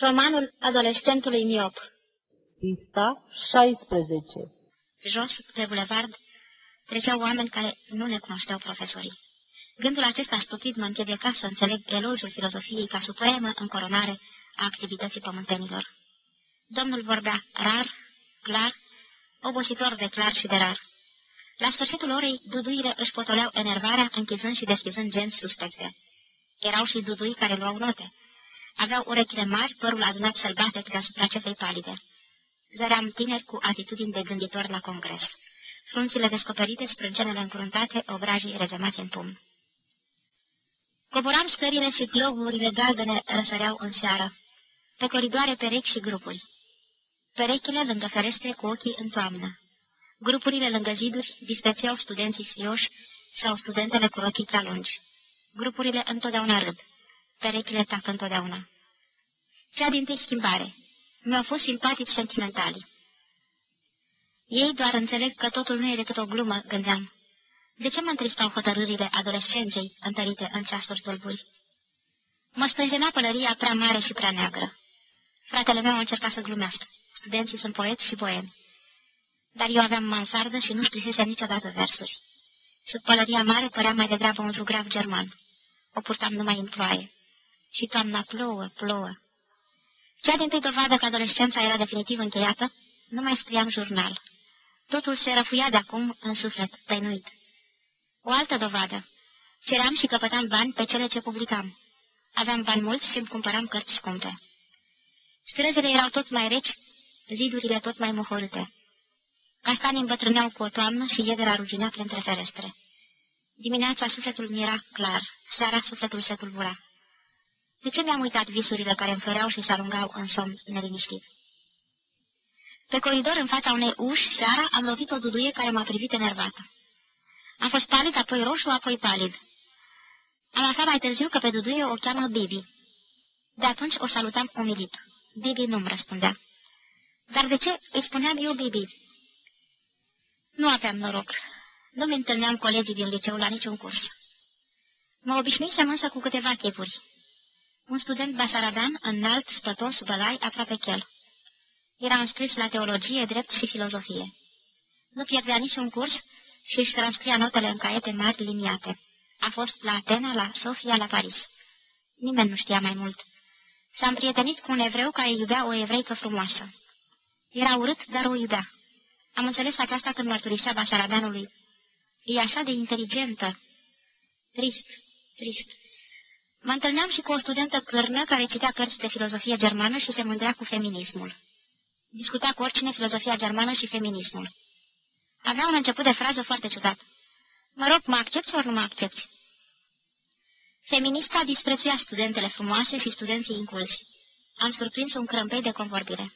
Romanul adolescentului miop Pista 16 Jos, pe bulevard, treceau oameni care nu ne cunoșteau profesorii. Gândul acesta stupid mă împiedica să înțeleg elogiul filozofiei ca supremă încoronare a activității pământenilor. Domnul vorbea rar, clar, obositor de clar și de rar. La sfârșitul orei, duduile își potoleau enervarea, închizând și deschizând genți suspecte. Erau și dudui care luau note. Aveau urechile mari, părul adunat sălbatic deasupra cefei palide. Zăream tineri cu atitudini de gânditor la congres. Frunțile descoperite, sprâncenele încruntate, obrajii rezemați în pumn. Coboram scările și globurile galbene răsăreau în seară. Pe coridoare perechi și grupuri. Perechile lângă ferestre cu ochii în toamnă. Grupurile lângă ziduri disprețuiau studenții sfioși sau studentele cu ochii prea lungi. Grupurile întotdeauna râd. Perechile tac întotdeauna. Cea din tâi schimbare. Mi-au fost simpatici sentimentali. Ei doar înțeleg că totul nu e decât o glumă, gândeam. De ce mă întristau hotărârile adolescenței întărite în ceasuri tulburi? Mă stânjena pălăria prea mare și prea neagră. Fratele meu a încercat să glumească. Studenții sunt poeți și boemi. Dar eu aveam mansardă și nu scrisese niciodată versuri. Sub pălăria mare părea mai degrabă un zugrav german. O purtam numai în ploaie. Și toamna plouă, plouă. Cea din tâi dovadă că adolescența era definitiv încheiată, nu mai scriam jurnal. Totul se răfuia de acum în suflet, tăinuit. O altă dovadă. Ceream și căpătam bani pe cele ce publicam. Aveam bani mulți și îmi cumpăram cărți scumpe. Străzile erau tot mai reci, zidurile tot mai mohorâte. Castanii îmbătrâneau cu o toamnă și iedera ruginea printre ferestre. Dimineața sufletul mi era clar, seara sufletul se tulbura. De ce mi-am uitat visurile care înfloreau și se alungau în somn neliniștit? Pe coridor, în fața unei uși, seara, am lovit o duduie care m-a privit enervată. Am fost palid, apoi roșu, apoi palid. Am aflat mai târziu că pe duduie o cheamă Bibi. De atunci o salutam umilit. Bibi nu-mi răspundea. Dar de ce îi spuneam eu Bibi? Nu aveam noroc. Nu-mi întâlneam colegii din liceu la niciun curs. Mă obișnuisem însă cu câteva chipuri. Un student basaradan, înalt, spătos, bălai, aproape chel. Era înscris la teologie, drept și filozofie. Nu pierdea niciun curs și își transcria notele în caiete mari liniate. A fost la Atena, la Sofia, la Paris. Nimeni nu știa mai mult. S-a împrietenit cu un evreu care iubea o evreică frumoasă. Era urât, dar o iubea. Am înțeles aceasta când mărturisea Basaradanului. E așa de inteligentă. Trist, trist. Mă întâlneam și cu o studentă cârnă care citea cărți de filozofie germană și se mândrea cu feminismul. Discuta cu oricine filozofia germană și feminismul. Avea un început de frază foarte ciudat. Mă rog, mă accepti ori nu mă accepti? Feminista disprețuia studentele frumoase și studenții inculsi. Am surprins un crămpei de convorbire.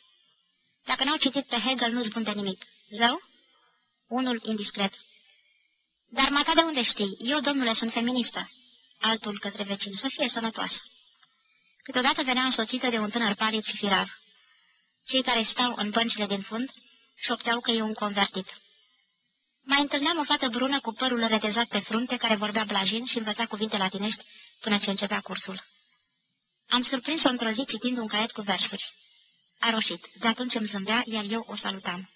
Dacă n-au citit pe Hegel, nu-ți bun de nimic. Zău? Unul indiscret. Dar mata de unde știi? Eu, domnule, sunt feministă. Altul către vecin, să fie sănătoasă. Câteodată venea însoțită de un tânăr palid și firav. Cei care stau în băncile din fund șopteau că e un convertit. Mai întâlneam o fată brună cu părul retezat pe frunte, care vorbea blajin și învăța cuvinte latinești până ce începea cursul. Am surprins-o într-o zi citind un caiet cu versuri. A roșit. De atunci îmi zâmbea, iar eu o salutam.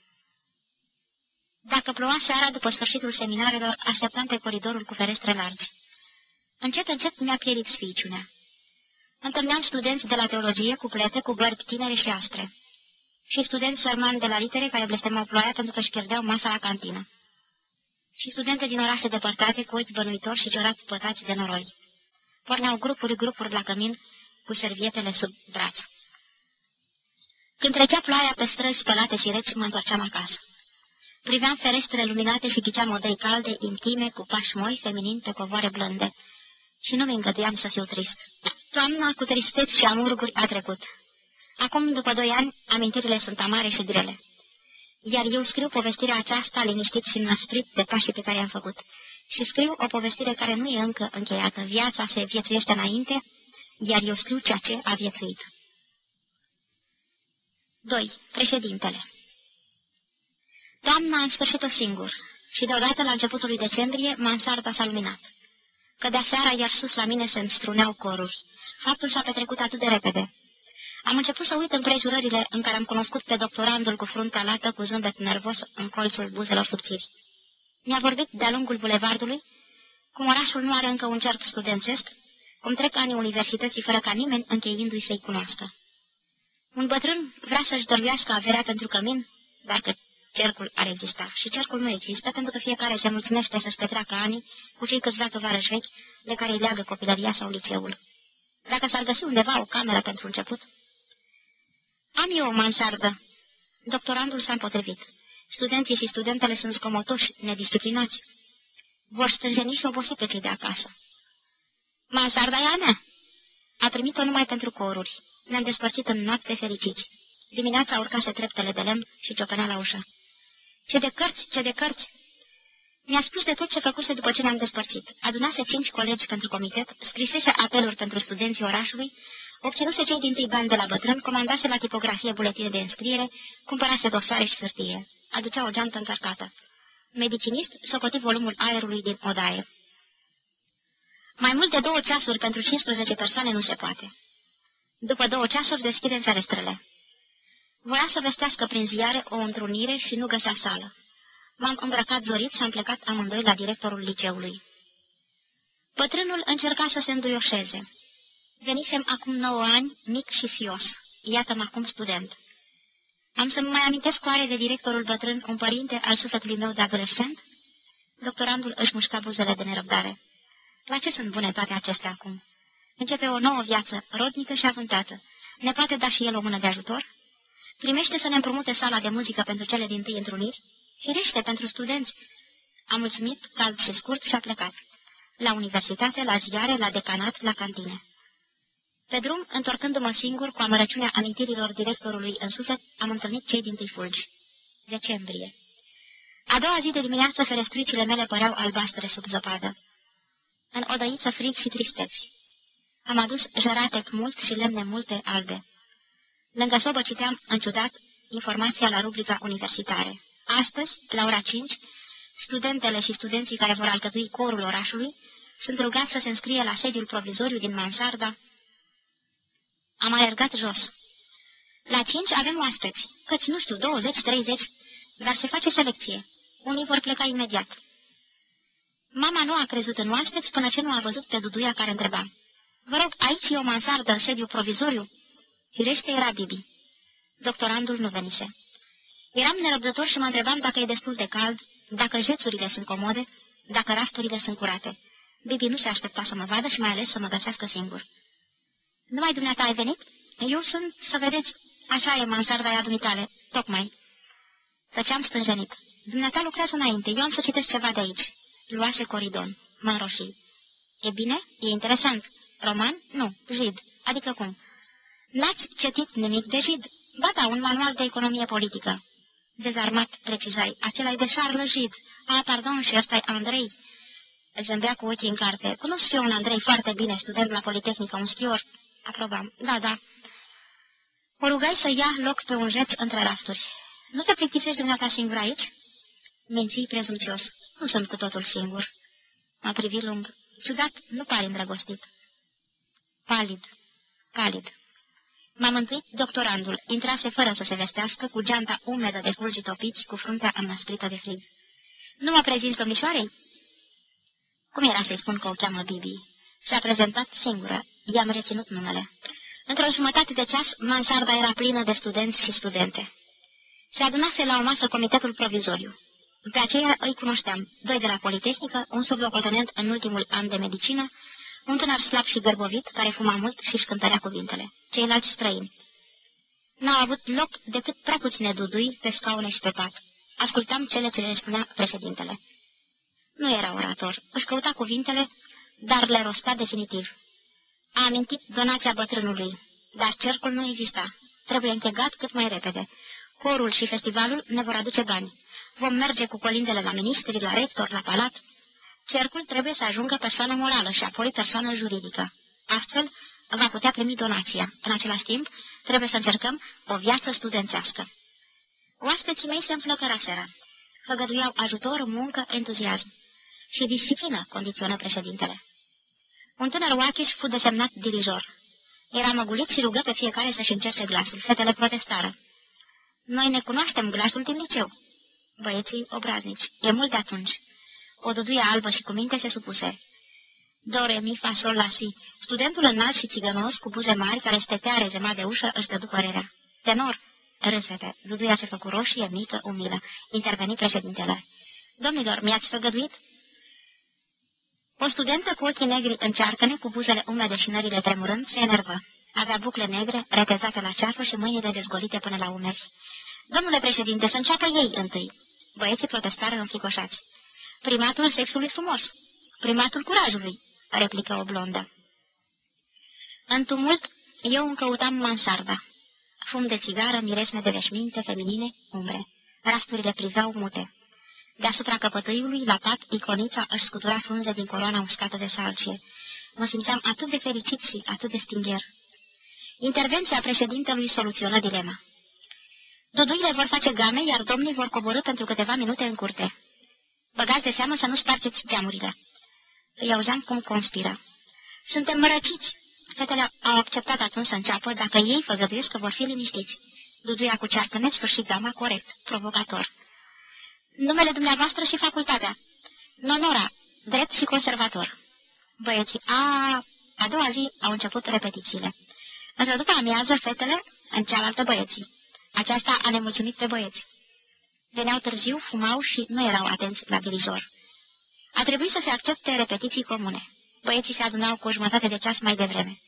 Dacă ploua seara după sfârșitul seminarelor, așteptam pe coridorul cu ferestre largi. Încet, încet mi-a pierit sficiunea. Întâlneam studenți de la teologie cu plete, cu bărbi tinere și astre. Și studenți sărmani de la litere care blestemau ploaia pentru că își pierdeau masa la cantină. Și studente din orașe depărtate cu ochi bănuitori și ciorați pătați de noroi. Porneau grupuri, grupuri la cămin, cu servietele sub braț. Când trecea ploaia pe străzi spălate și reci, mă întorceam acasă. Priveam ferestre luminate și ghiceam odăi calde, intime, cu pași moi, feminini, pe covoare blânde. Și nu mi îngăduiam să fiu trist. Toamna cu tristeți și amurguri a trecut. Acum, după doi ani, amintirile sunt amare și grele. Iar eu scriu povestirea aceasta liniștit și năsprit de pașii pe care i-am făcut. Și scriu o povestire care nu e încă încheiată. Viața se viețuiește înainte, iar eu scriu ceea ce a viețuit. 2. Președintele Toamna în sfârșit-o singur și deodată la începutul lui decembrie mansarda s-a luminat. Cădea seara, iar sus la mine se înstruneau coruri. Faptul s-a petrecut atât de repede. Am început să uit împrejurările în care am cunoscut pe doctorandul cu fruntea lată, cu zâmbet nervos în colțul buzelor subțiri. Mi-a vorbit de-a lungul bulevardului, cum orașul nu are încă un cerc studențesc, cum trec anii universității fără ca nimeni încheiindu-i să-i cunoască. Un bătrân vrea să-și dăruiască averea pentru cămin, dar că cercul ar exista. Și cercul nu există, pentru că fiecare se mulțumește să-și petreacă anii cu cei câțiva tovarăși vechi de care îi leagă copilăria sau liceul. Dacă s-ar găsi undeva o cameră pentru început... Am eu o mansardă. Doctorandul s-a împotrivit. Studenții și studentele sunt scomotoși, nedisciplinați. Vor stânjeni și obosite cei de acasă. Mansarda e a mea. A primit-o numai pentru coruri. Ne-am despărțit în noapte fericiți. Dimineața urcase treptele de lemn și ciopănea la ușă. Ce de cărți, ce de cărți! Mi-a spus de tot ce făcuse după ce ne-am despărțit. Adunase cinci colegi pentru comitet, scrisese apeluri pentru studenții orașului, obținuse cei din tâi bani de la bătrân, comandase la tipografie buletine de înscriere, cumpărase dosare și hârtie. Aducea o geantă încărcată. Medicinist socoti volumul aerului din odaie. Mai mult de două ceasuri pentru 15 persoane nu se poate. După două ceasuri deschidem ferestrele. Voia să vestească prin ziare o întrunire și nu găsea sală. M-am îmbrăcat zorit și am plecat amândoi la directorul liceului. Pătrânul încerca să se înduioșeze. Venisem acum nouă ani, mic și fios. Iată-mă acum student. Am să-mi mai amintesc oare de directorul bătrân, un părinte al sufletului meu de adolescent? Doctorandul își mușca buzele de nerăbdare. La ce sunt bune toate acestea acum? Începe o nouă viață, rodnică și avântată. Ne poate da și el o mână de ajutor? Primește să ne împrumute sala de muzică pentru cele din tâi întruniri? Firește, pentru studenți. A mulțumit, cald și scurt, și a plecat. La universitate, la ziare, la decanat, la cantine. Pe drum, întorcându-mă singur, cu amărăciunea amintirilor directorului în suflet, am întâlnit cei din tâi fulgi. Decembrie. A doua zi de dimineață, ferestricile mele păreau albastre sub zăpadă. În odăiță frig și tristeți. Am adus jăratec mult și lemne multe albe. Lângă sobă citeam, în ciudat, informația la rubrica universitare. Astăzi, la ora 5, studentele și studenții care vor alcătui corul orașului sunt rugați să se înscrie la sediul provizoriu din Mansarda. Am alergat jos. La 5 avem oaspeți, căți nu știu, 20-30, dar se face selecție. Unii vor pleca imediat. Mama nu a crezut în oaspeți până ce nu a văzut pe Duduia care întreba. Vă rog, aici e o mansardă, sediu provizoriu? Firește era Bibi. Doctorandul nu venise. Eram nerăbdător și mă întrebam dacă e destul de cald, dacă jețurile sunt comode, dacă rafturile sunt curate. Bibi nu se aștepta să mă vadă și mai ales să mă găsească singur. Numai dumneata ai venit? Eu sunt, să vedeți, așa e mansarda aia dumitale, tocmai. Tăceam stânjenit. Dumneata lucrează înainte, eu am să citesc ceva de aici. Luase coridon, mă înroșii. E bine? E interesant. Roman? Nu, Jid. Adică cum? N-ați citit nimic de Jid? Ba da, un manual de economie politică. Dezarmat, precizai. Acela e de Charles Jid. A, pardon, și ăsta e Andrei. Zâmbea cu ochii în carte. Cunosc eu un Andrei foarte bine, student la Politehnică, un schior. Aprobam. Da, da. O rugai să ia loc pe un jet între rafturi. Nu te plictisești dumneata singur aici? Minții prezumțios. Nu sunt cu totul singur. M-a privit lung. Ciudat, nu pare îndrăgostit. Palid. Palid. M-a mântuit doctorandul. Intrase fără să se vestească, cu geanta umedă de fulgi topiți, cu fruntea înnăsprită de frig. Nu mă prezint domnișoarei? Cum era să-i spun că o cheamă Bibi? S-a prezentat singură. I-am reținut numele. Într-o jumătate de ceas, mansarda era plină de studenți și studente. Se adunase la o masă comitetul provizoriu. Pe aceea îi cunoșteam, doi de la Politehnică, un sublocotenent în ultimul an de medicină, un tânăr slab și gărbovit, care fuma mult și își cântărea cuvintele. Ceilalți străini. N-au avut loc decât prea puține dudui pe scaune și pe pat. Ascultam cele ce le spunea președintele. Nu era orator, își căuta cuvintele, dar le rostea definitiv. A amintit donația bătrânului, dar cercul nu exista. Trebuie închegat cât mai repede. Corul și festivalul ne vor aduce bani. Vom merge cu colindele la ministri, la rector, la palat. Cercul trebuie să ajungă persoană morală și apoi persoană juridică. Astfel, va putea primi donația. În același timp, trebuie să încercăm o viață studențească. Oaspeții mei se înflăcăraseră. Făgăduiau ajutor, muncă, entuziasm. Și disciplină, condiționă președintele. Un tânăr oachiș fu desemnat dirijor. Era măgulit și rugă pe fiecare să-și încerce glasul. Fetele protestară. Noi ne cunoaștem glasul din liceu. Băieții obraznici. E mult de atunci. O duduie albă și cu minte se supuse. Do, re, mi, fa, sol, la, si. Studentul înalt și țigănos, cu buze mari, care stătea rezemat de ușă, își dădu părerea. Tenor, râsete. Duduia se făcu roșie, mică, umilă. Interveni președintele. Domnilor, mi-ați făgăduit? O studentă cu ochii negri încearcă-ne, cu buzele umede și nările tremurând, se enervă. Avea bucle negre, retezate la ceafă și mâinile dezgolite până la umeri. Domnule președinte, să înceapă ei întâi. Băieții protestară înfricoșați. Primatul sexului frumos. Primatul curajului, replică o blondă. În tumult, eu încăutam mansarda. Fum de țigară, miresme de veșminte feminine, umbre. Rasturile priveau mute. Deasupra căpătâiului, la pat, iconița își scutura frunze din coloana uscată de salcie. Mă simțeam atât de fericit și atât de stingher. Intervenția președintelui soluționă dilema. Doduile vor face game, iar domnii vor coborâ pentru câteva minute în curte. Băgați de seamă să nu spargeți geamurile. Îi auzeam cum conspiră. Suntem mărăciți. Fetele au acceptat atunci să înceapă, dacă ei făgăduiesc că vor fi liniștiți. Duduia cu cearcă nesfârșit gama corect, provocator. Numele dumneavoastră și facultatea. Nonora, drept și conservator. Băieții, a, a doua zi au început repetițiile. Însă după amiază, fetele, în cealaltă băieții. Aceasta a nemulțumit pe băieți. Veneau târziu, fumau și nu erau atenți la dirijor. A trebuit să se accepte repetiții comune. Băieții se adunau cu o jumătate de ceas mai devreme.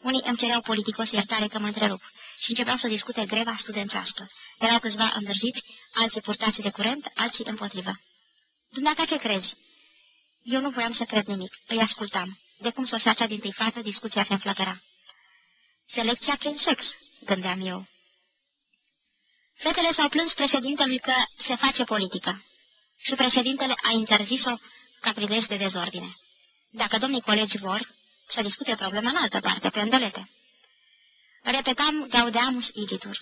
Unii îmi cereau politicos iertare că mă întrerup și începeau să discute greva studențească. Erau câțiva îndrăjiți, alții purtați de curent, alții împotrivă. Dumneata ce crezi? Eu nu voiam să cred nimic, îi ascultam. De cum sosea cea din tâi față, discuția se înflăcăra. Selecția prin sex, gândeam eu. Fetele s-au plâns președintelui că se face politică și președintele a interzis-o ca prilej de dezordine. Dacă domnii colegi vor, să discute problema în altă parte, pe îndolete. Repetam Gaudeamus igitur.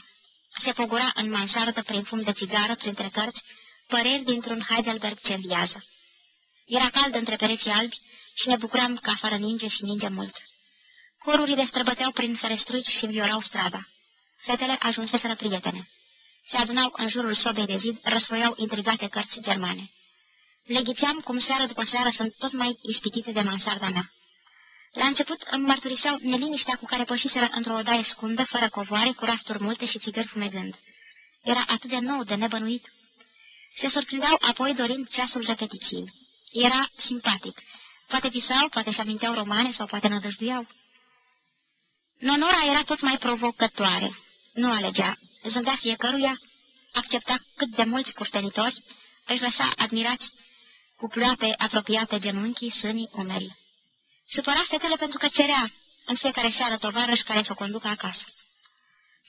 Se pogura în mansardă prin fum de țigară, printre cărți, păreri dintr-un Heidelberg ce înviază. Era cald între pereții albi și ne bucuram că afară ninge și ninge mult. Corurile străbăteau prin ferestruici și viorau strada. Fetele ajunseseră prietene. Se adunau în jurul sobei de zid, răsfoiau intrigate cărți germane. Le ghiceam cum seară după seară sunt tot mai ispitite de mansarda mea. La început îmi mărturiseau neliniștea cu care pășiseră într-o odaie scundă, fără covoare, cu rasturi multe și țigări fumegând. Era atât de nou, de nebănuit. Se surprindeau apoi dorind ceasul repetiției. Era simpatic. Poate visau, poate și aminteau romane sau poate nădăjduiau. Nonora era tot mai provocătoare. Nu alegea. Zândea fiecăruia, accepta cât de mulți curtenitori, își lăsa admirați cu ploape apropiate genunchii, sânii, umerii. Supăra fetele pentru că cerea în fiecare seară tovarăși care să o conducă acasă.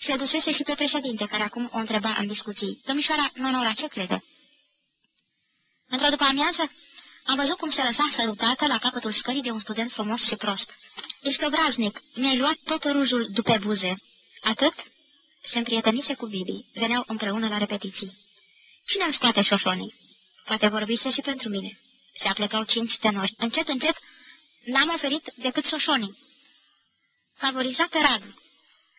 Se dusese și pe președinte, care acum o întreba în discuții. Domnișoara Nonora, ce crede? Într-o după amiază, am văzut cum se lăsa sărutată la capătul scării de un student frumos și prost. Ești obraznic, mi-ai luat tot rujul după buze. Atât? Se împrietenise cu Bibi, veneau împreună la repetiții. Cine îmi scoate șofonii? Poate vorbise și pentru mine. Se aplecau cinci tenori. Încet, încet, N-am oferit decât soșonii. Favorizat pe Radu.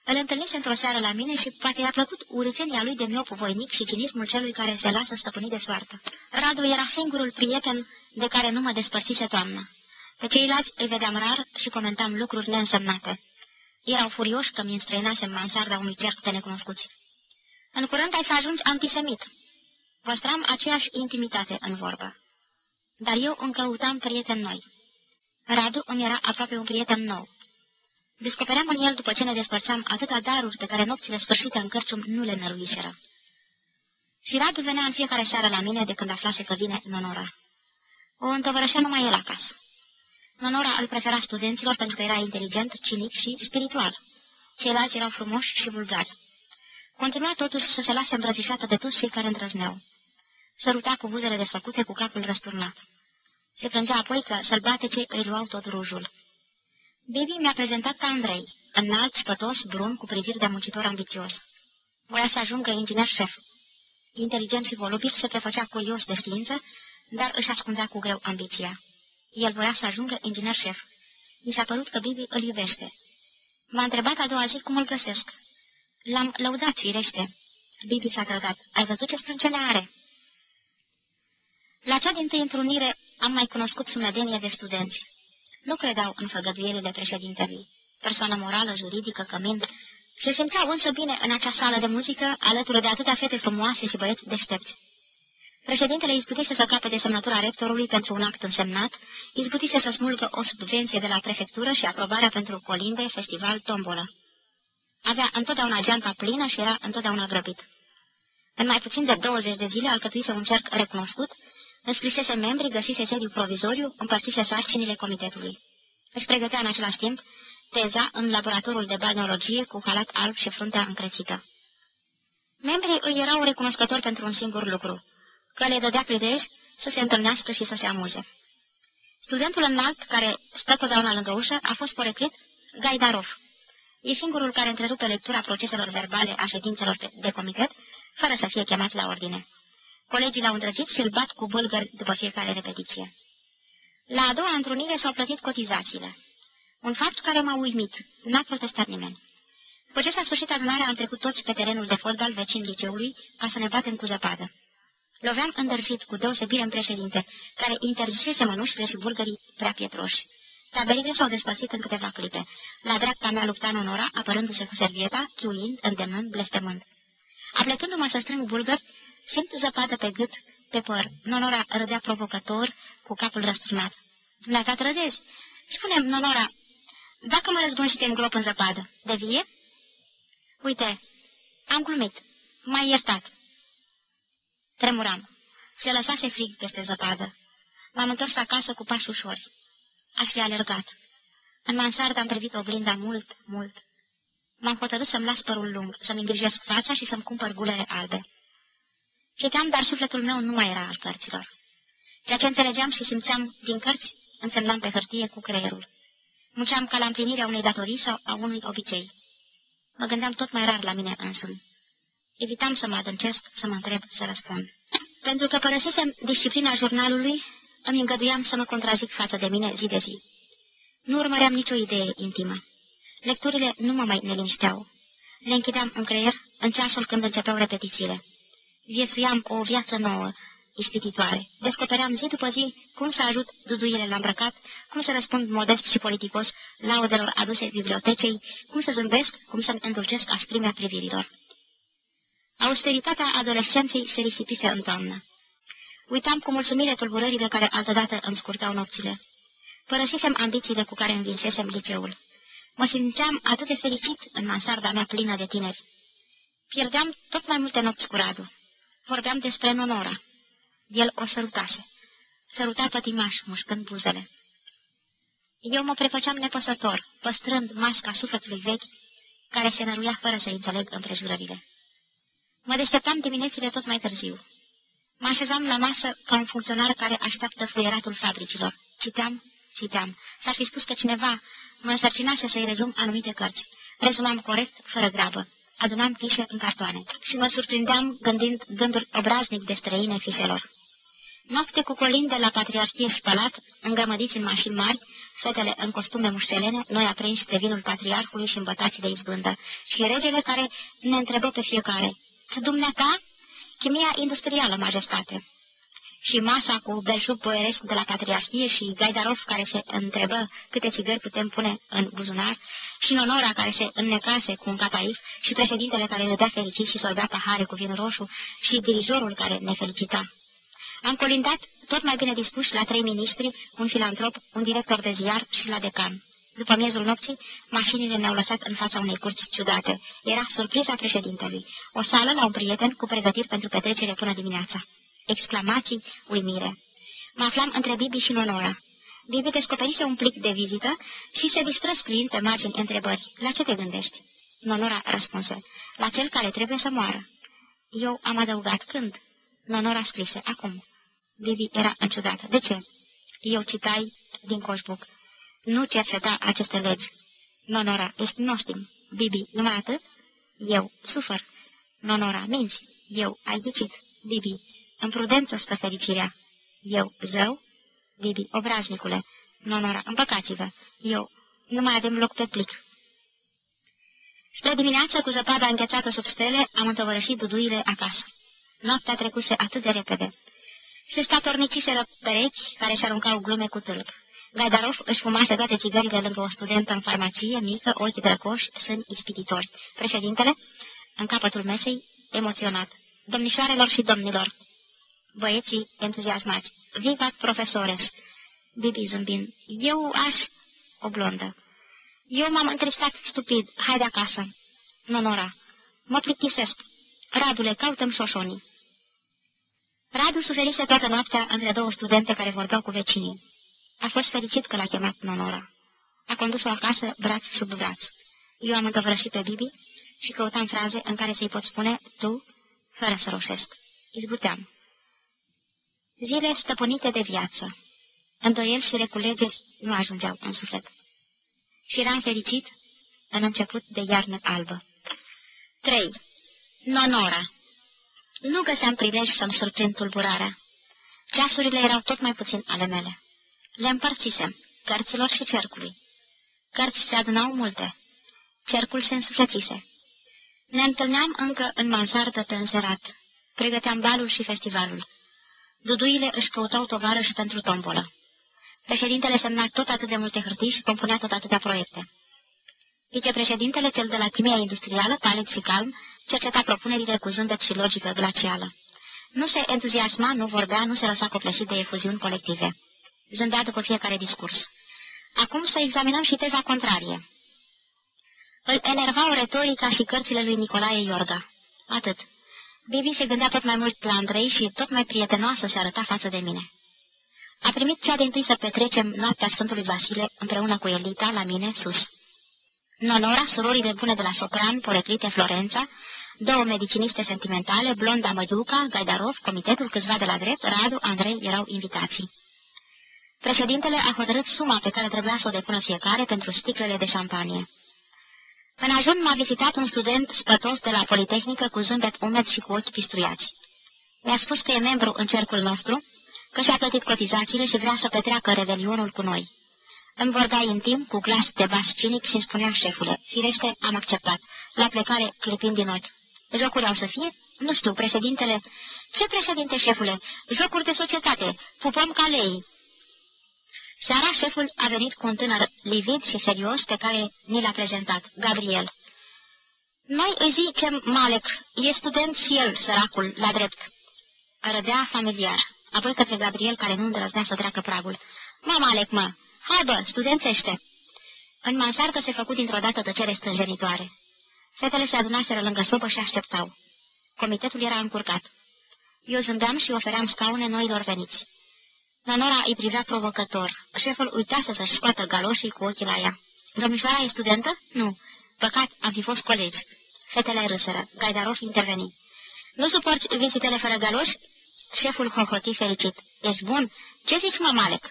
Îl întâlnise într-o seară la mine și poate i-a plăcut urâțenia lui de miopul voinic și cinismul celui care se lasă stăpânit de soartă. Radu era singurul prieten de care nu mă despărțise toamna. Pe ceilalți îi vedeam rar și comentam lucruri neînsemnate. Erau furioși că mi înstrăinase în mansarda unui cerc de necunoscuți. În curând ai să ajungi antisemit. Păstram aceeași intimitate în vorbă. Dar eu încă căutam prieteni noi. Radu îmi era aproape un prieten nou. Descopeream în el, după ce ne despărțeam, atâta daruri pe care nopțile sfârșite în cărcium nu le năruiseră. Și Radu venea în fiecare seară la mine de când aflase că vine Nonora. O întovărășea numai el acasă. Nonora îl prefera studenților pentru că era inteligent, cinic și spiritual. Ceilalți erau frumoși și vulgari. Continua totuși să se lase îmbrățișată de toți cei care îndrăzneau. Săruta cu buzele desfăcute cu capul răsturnat. Se plângea apoi că sălbatecei îi luau tot rujul. Bibi mi-a prezentat ca Andrei, înalt, spătos, brun, cu priviri de muncitor ambițios. Voia să ajungă inginer șef. Inteligent și volubil, se prefăcea curios de știință, dar își ascundea cu greu ambiția. El voia să ajungă inginer șef. Mi s-a părut că Bibi îl iubește. M-a întrebat a doua zi cum îl găsesc. L-am lăudat, firește. Bibi s-a trădat. Ai văzut ce sprâncene are? La cea din tâi întrunire am mai cunoscut sumedenie de studenți. Nu credeau în făgăduielile președintelui. Persoană morală, juridică, cămin, se simțeau însă bine în acea sală de muzică, alături de atâtea fete frumoase și băieți deștepți. Președintele izbutise să capete semnătura rectorului pentru un act însemnat, izbutise să smulgă o subvenție de la prefectură și aprobarea pentru colinde, festival, tombolă. Avea întotdeauna geanta plină și era întotdeauna grăbit. În mai puțin de 20 de zile alcătuise un cerc recunoscut, înscrisese membri, găsise sediu provizoriu, împărțise sarcinile comitetului. Își pregătea în același timp teza în laboratorul de balneologie cu halat alb și fruntea încrețită. Membrii îi erau recunoscători pentru un singur lucru, că le dădea prilej să se întâlnească și să se amuze. Studentul înalt, care stă totdeauna lângă ușă, a fost poreclit Gaidarov. E singurul care întrerupe lectura proceselor verbale a ședințelor de comitet, fără să fie chemat la ordine. Colegii l-au îndrăgit și îl bat cu bălgări după fiecare repetiție. La a doua întrunire s-au plătit cotizațiile. Un fapt care m-a uimit. N-a protestat nimeni. După ce s-a sfârșit adunarea, am trecut toți pe terenul de fotbal vecin liceului ca să ne batem cu zăpadă. Loveam îndărfit cu deosebire în președinte, care interzisese mănușile și bulgării prea pietroși. Taberile s-au despărțit în câteva clipe. La dreapta mea lupta Nonora, apărându-se cu servieta, chiuind, îndemnând, blestemând. Aplecându-mă să strâng bulgări, simt zăpadă pe gât, pe păr. Nonora râdea provocător, cu capul răsturnat. Dumneata trădezi? Spune-mi, Nonora, dacă mă răzbun și te înglop în zăpadă, devie? Uite, am glumit. Mai iertat. Tremuram. Se lăsase frig peste zăpadă. M-am întors acasă cu pași ușori. Aș fi alergat. În mansardă am privit oglinda mult, mult. M-am hotărât să-mi las părul lung, să-mi îngrijesc fața și să-mi cumpăr gulere albe. Citeam, dar sufletul meu nu mai era al cărților. Ceea ce înțelegeam și simțeam din cărți, însemnam pe hârtie cu creierul. Munceam ca la împlinirea unei datorii sau a unui obicei. Mă gândeam tot mai rar la mine însumi. Evitam să mă adâncesc, să mă întreb, să răspund. Pentru că părăsesem disciplina jurnalului, îmi îngăduiam să mă contrazic față de mine zi de zi. Nu urmăream nicio idee intimă. Lecturile nu mă mai nelinișteau. Le închideam în creier în ceasul când începeau repetițiile. Viețuiam o viață nouă, ispititoare. Descopeream zi după zi cum să ajut duduile la îmbrăcat, cum să răspund modest și politicos laudelor aduse bibliotecei, cum să zâmbesc, cum să-mi îndulcesc asprimea privirilor. Austeritatea adolescenței se risipise în toamnă. Uitam cu mulțumire tulburările care altădată îmi scurtau nopțile. Părăsisem ambițiile cu care învinsesem liceul. Mă simțeam atât de fericit în mansarda mea plină de tineri. Pierdeam tot mai multe nopți cu Radu. Vorbeam despre Nonora. El o sărutase. Săruta pătimaș, mușcând buzele. Eu mă prefăceam nepăsător, păstrând masca sufletului vechi, care se năruia fără să înțeleg împrejurările. Mă deșteptam diminețile tot mai târziu. Mă așezam la masă ca un funcționar care așteaptă fluieratul fabricilor. Citeam, citeam. S-a fi spus că cineva mă însărcinase să-i rezum anumite cărți. Rezumam corect, fără grabă. Adunam fișe în cartoane și mă surprindeam gândind gânduri obraznic de străine fișelor. Noapte cu colinde la patriarhie și palat, îngrămădiți în mașini mari, fetele în costume muștelene, noi aprinși pe vinul patriarhului și îmbătați de izbândă, și regele care ne întrebă pe fiecare, Dumneata? Chimia industrială, majestate. Și masa cu belșug boieresc de la patriarhie și Gaidarov care se întrebă câte țigări putem pune în buzunar și Nonora care se înnecase cu un cataif și președintele care ne dea fericit și sorbea pahare cu vin roșu și dirijorul care ne felicita. Am colindat tot mai bine dispuși la trei ministri, un filantrop, un director de ziar și la decan. După miezul nopții, mașinile ne-au lăsat în fața unei curți ciudate. Era surpriza președintelui. O sală la un prieten cu pregătiri pentru petrecere până dimineața. Exclamații, uimire. Mă aflam între Bibi și Nonora. Bibi descoperise un plic de vizită și se distră scriind pe margini întrebări. La ce te gândești? Nonora răspunse. La cel care trebuie să moară. Eu am adăugat când? Nonora scrise. Acum. Bibi era înciudată. De ce? Eu citai din coșbuc. Nu cerceta aceste legi. Nonora, ești nostim. Bibi, numai atât? Eu, sufăr. Nonora, minți. Eu, ai ghicit. Bibi, în prudență stă fericirea. Eu, zău? Bibi, obraznicule. Nonora, împăcați-vă. Eu, nu mai avem loc pe plic. Spre dimineață, cu zăpada înghețată sub stele, am întovărășit duduile acasă. Noaptea trecuse atât de repede. Se statorniciseră pereți care și aruncau glume cu tâlp. Gaidarov își fumase toate țigările lângă o studentă în farmacie, mică, ochi drăcoși, sâni ispititori. Președintele, în capătul mesei, emoționat. Domnișoarelor și domnilor, băieții entuziasmați, vivat profesores, Bibi zâmbind, eu aș... o blondă. Eu m-am întristat stupid, haide acasă. Nonora, mă plictisesc. Radule, caută-mi șoșonii. Radu suferise toată noaptea între două studente care vorbeau cu vecinii. A fost fericit că l-a chemat Nonora. A condus-o acasă, braț sub braț. Eu am întăvrășit pe Bibi și căutam fraze în care să-i pot spune tu, fără să roșesc. Izbuteam. Zile stăpânite de viață. Îndoieli și reculegeri nu ajungeau în suflet. Și eram fericit în început de iarnă albă. 3. Nonora Nu găseam prilej să-mi surprind tulburarea. Ceasurile erau tot mai puțin ale mele. Le împărțisem, cărților și cercului. Cărți se adunau multe. Cercul se însuflețise. Ne întâlneam încă în mansardă pe înserat. Pregăteam balul și festivalul. Duduile își căutau tovarăși pentru tombolă. Președintele semna tot atât de multe hârtii și compunea tot atâtea proiecte. Vicepreședintele, cel de la chimia industrială, palid și calm, cerceta propunerile cu zâmbet și logică glacială. Nu se entuziasma, nu vorbea, nu se lăsa copleșit de efuziuni colective. Zâmbea după fiecare discurs. Acum să examinăm și teza contrarie. Îl enervau retorica și cărțile lui Nicolae Iorga. Atât. Bibi se gândea tot mai mult la Andrei și tot mai prietenoasă se arăta față de mine. A primit cea din tâi să petrecem noaptea Sfântului Vasile împreună cu Elita la mine sus. Nonora, surorile bune de la Sopran, Poreclite Florența, două mediciniste sentimentale, Blonda Măduca, Gaidarov, comitetul câțiva de la drept, Radu, Andrei erau invitații. Președintele a hotărât suma pe care trebuia să o depună fiecare pentru sticlele de șampanie. În ajun m-a vizitat un student spătos de la Politehnică cu zâmbet umed și cu ochi pistruiați. Mi-a spus că e membru în cercul nostru, că și-a plătit cotizațiile și vrea să petreacă revelionul cu noi. Îmi vorbea intim, cu glas de bas cinic și îmi spunea șefule. Firește, am acceptat. La plecare, clipind din ochi. Jocuri au să fie? Nu știu, președintele... Ce președinte, șefule? Jocuri de societate. Pupăm ca lei. Seara, șeful a venit cu un tânăr livid și serios pe care ni l-a prezentat, Gabriel. Noi îi zicem Malek, e student și el, săracul, la drept. Râdea familiar, apoi către Gabriel, care nu îndrăznea să treacă pragul. Mă, Malek, mă, hai bă, studențește! În mansardă se făcut dintr-o dată tăcere strânjenitoare. Fetele se adunaseră lângă sobă și așteptau. Comitetul era încurcat. Eu zâmbeam și ofeream scaune noilor veniți. Nanora îi privea provocător. Șeful uitase să-și scoată galoșii cu ochii la ea. Domnișoara e studentă? Nu. Păcat, am fi fost colegi. Fetele râsără. Gaidarov interveni. Nu suporți vizitele fără galoși? Șeful hohoti fericit. Ești bun? Ce zici, mă, Malek?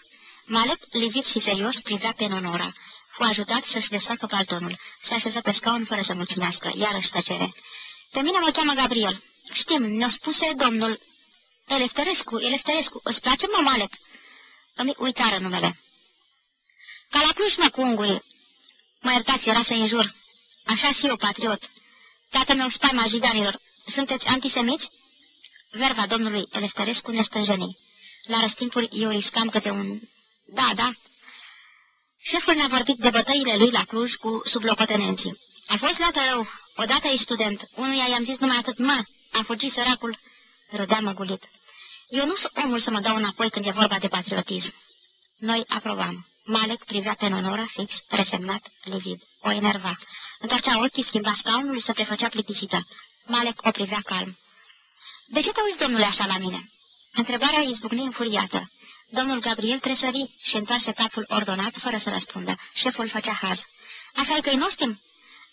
Malek, livit și serios, privea pe Nonora. Fu ajutat să-și desfacă paltonul. Se așeză pe scaun fără să mulțumească. Iarăși tăcere. Pe mine mă cheamă Gabriel. Știm, ne-a spuse domnul Elefterescu, Elefterescu, îți place, mă, Malek? Îmi uitară numele. Ca la Cluj, mă, cu unguri. Mă iertați, era să înjur. Așa și eu, patriot. Tatăl meu spaima jidanilor. Sunteți antisemiți? Verba domnului Elefterescu ne stânjeni. La răstimpuri eu riscam câte un... Da, da. Șeful ne-a vorbit de bătăile lui la Cluj cu sublocotenenții. A fost la tărău. Odată e student. Unuia i-am zis numai atât, mă. A fugit săracul. Râdea măgulit. Eu nu sunt omul să mă dau înapoi când e vorba de patriotism. Noi aprobam. Malek privea pe Nonora fix, resemnat, livid. O enerva. Întorcea ochii, schimba scaunul și se prefăcea plictisită. Malek o privea calm. De ce te uiți, domnule, așa la mine?" Întrebarea izbucni înfuriată. Domnul Gabriel tresări și întoarse capul ordonat, fără să răspundă. Șeful făcea haz. așa e că-i nostim?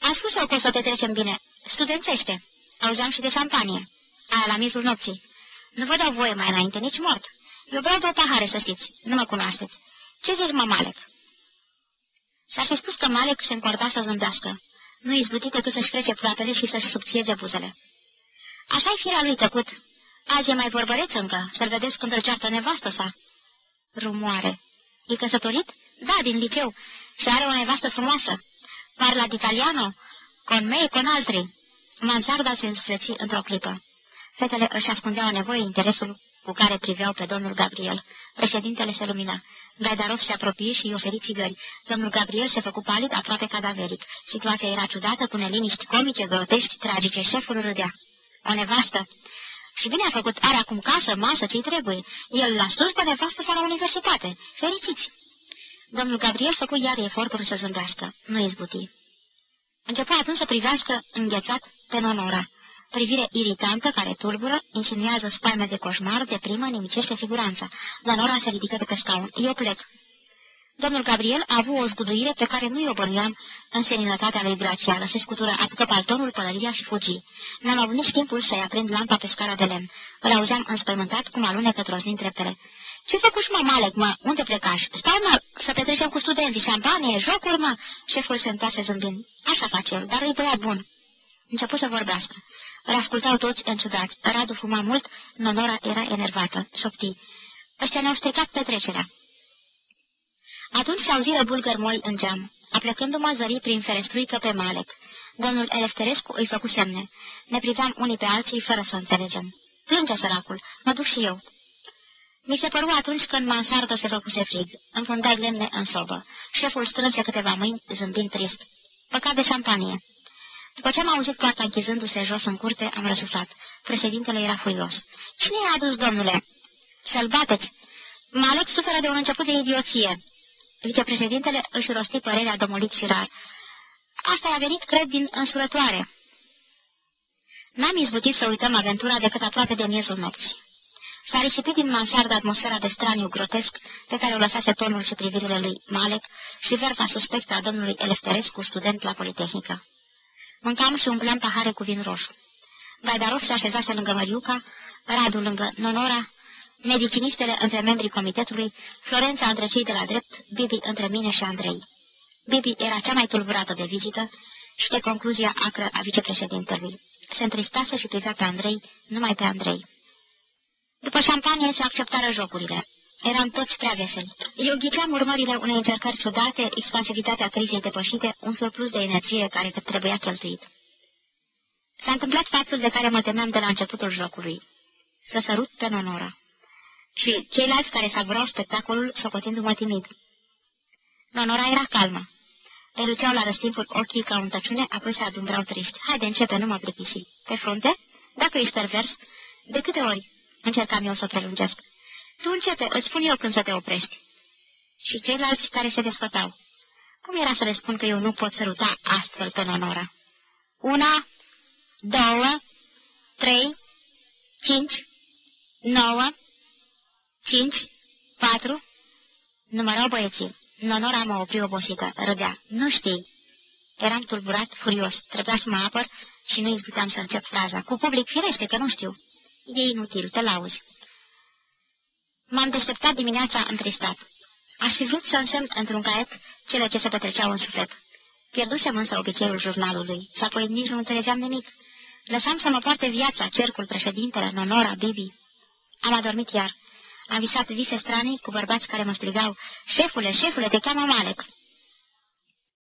Am spus-o că o să te trecem bine. Studențește. Auzeam și de șampanie. Aia la miezul nopții. Nu vă dau voie mai înainte, nici mort. Eu vreau două pahare, să știți. Nu mă cunoașteți. Ce zici, mă, Malek? Și-ar fi spus că Malek se încorda să zâmbească. Nu izbutit decât să-și frece ploapele și să-și subțieze buzele. Așa-i firea lui tăcut. Azi e mai vorbăreț încă, să-l vedeți când îl ceartă nevastă sa. Rumoare. E căsătorit? Da, din liceu. Și are o nevastă frumoasă. Parla d'italiano? Con mei, con altri. Mansarda se însufleți într-o clipă. Fetele își ascundeau nevoie interesul cu care priveau pe domnul Gabriel. Președintele se lumina. Gaidarov se apropie și îi oferi țigări. Domnul Gabriel se făcu palid, aproape cadaveric. Situația era ciudată, cu neliniști comice, grotești, tragice. Șeful râdea. O nevastă. Și bine a făcut, are acum casă, masă, ce-i trebuie. El la sus pe nevastă sau la universitate. Fericiți! Domnul Gabriel făcu iar efortul să zâmbească. Nu izbuti. Începea atunci să privească înghețat pe Nonora. Privire iritantă care tulbură, insinuează spaime de coșmar, de primă, nimicește siguranța. Nonora se ridică de pe scaun. Eu plec. Domnul Gabriel a avut o zguduire pe care nu i-o bănuiam în seninătatea lui glacială. Se scutură, apucă paltonul, pălăria și fugi. N-am avut nici timpul să-i aprind lampa pe scara de lemn. Îl auzeam înspăimântat cum alunecă trosnind treptele. Ce făcuși, mă, Malek, mă? Unde plecași? Stai, mă, să petrecem cu studenții, șampanie, jocuri, mă? Șeful se întoarse zâmbind. Așa face el, dar e băiat bun. Început să vorbească. Îl ascultau toți înciudați. Radu fuma mult, Nonora era enervată, șopti. Ăștia ne-au stricat petrecerea. Atunci se auziră bulgări moi în geam. Aplecându-mă, zări prin ferestruică pe Malek. Domnul Elefterescu îi făcu semne. Ne priveam unii pe alții fără să înțelegem. Plânge săracul, mă duc și eu. Mi se păru atunci când mansardă se făcuse frig. Înfundai lemne în sobă. Șeful strânse câteva mâini, zâmbind trist. Păcat de șampanie. După ce am auzit poarta închizându-se jos în curte, am răsuflat. Președintele era furios. Cine i-a adus, domnule? Să-l bateți. Malek suferă de un început de idioție. Vicepreședintele își rosti părerea domolit și rar. Asta a venit, cred, din însurătoare. N-am izbutit să uităm aventura decât aproape de miezul nopții. S-a risipit din mansardă atmosfera de straniu grotesc pe care o lăsase tonul și privirile lui Malek și verba suspectă a domnului Elefterescu, student la Politehnică. Mâncam și umpleam pahare cu vin roșu. Gaidarov se așezase lângă Măriuca, Radu lângă Nonora, medicinistele între membrii comitetului, Florența între cei de la drept, Bibi între mine și Andrei. Bibi era cea mai tulburată de vizită și de concluzia acră a vicepreședintelui. Se întristase și privea pe Andrei, numai pe Andrei. După șampanie se acceptară jocurile. Eram toți prea veseli. Eu ghiceam urmările unei încercări ciudate, expansivitatea crizei depășite, un surplus de energie care trebuia cheltuit. S-a întâmplat faptul de care mă temeam de la începutul jocului. Să sărut pe Nonora. Și ceilalți care savurau spectacolul, socotindu-mă timid. Nonora era calmă. Reduceau la răstimpuri ochii ca un tăciune, apoi se adumbrau triști. Haide, începe, nu mă plictisi. Pe frunte? Dacă ești pervers, de câte ori încercam eu să prelungesc? Tu începe, îți spun eu când să te oprești. Și ceilalți care se desfătau. Cum era să le spun că eu nu pot săruta astfel pe Nonora? Una, două, trei, cinci, nouă, cinci, patru. Numărau băieții. Nonora mă opri obosită, râdea. Nu știi. Eram tulburat, furios. Trebuia să mă apăr și nu izbuteam să încep fraza. Cu public firește că nu știu. E inutil, te lauzi. M-am deșteptat dimineața întristat. Aș fi vrut să însemn într-un caiet cele ce se petreceau în suflet. Pierdusem însă obiceiul jurnalului și apoi nici nu înțelegeam nimic. Lăsam să mă poarte viața, cercul, președintele, Nonora, Bibi. Am adormit iar. Am visat vise stranii cu bărbați care mă strigau, Șefule, șefule, te cheamă Malek!"